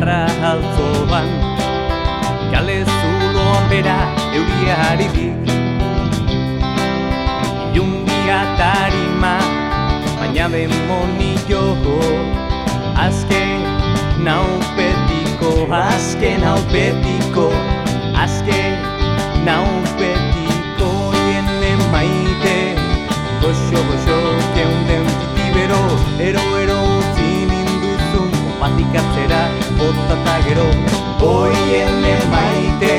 Jarra altzoan Kale zuloan bera euriari dik Ilungia tarima Baina demonio Azken naupetiko Azken naupetiko Azken naupetiko Jene maite Goxo, goxo, keunden titibero Ero, ero, Patikatzera, botata gero Oiene maite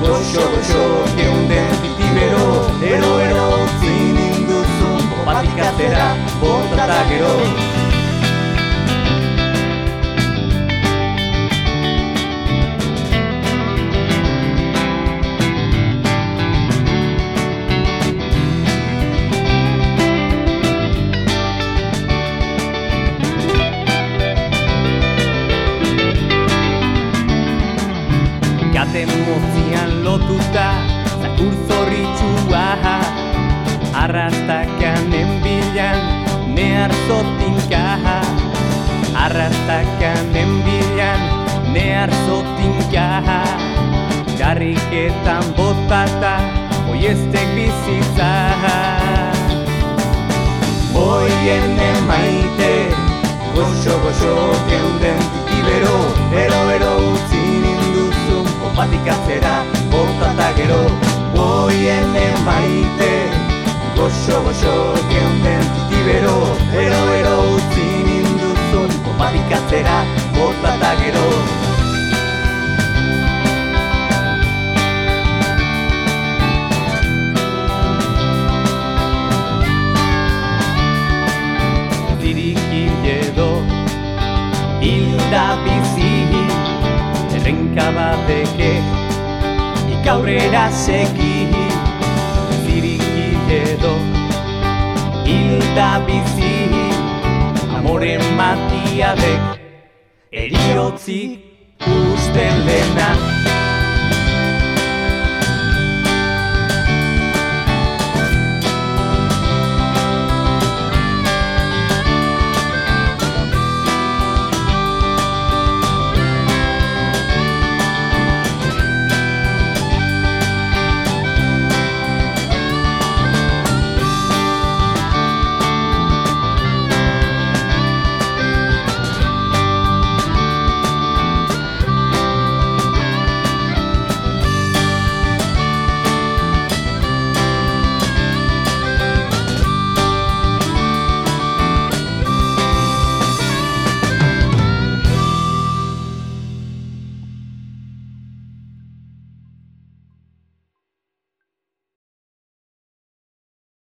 Goxo, goxo, keunden titibero Ero, ero, utzi ninduzun Patikatzera, botata gero Gaten mozian lotuta, zakur zorritxua Arrastakan enbilan, nehar zotinka Arrastakan enbilan, nehar zotinka Garriketan botata, oiestek bizitza Oien emaite, goxo goxo geunden ninduzun, opatikatzera, botata gero Oien emaite, goxo goxo geunden titibero Ero Errenka bateke ikaurrera seki Zirikil edo hilda bizi Amoren matiadek eriotzik usten lehena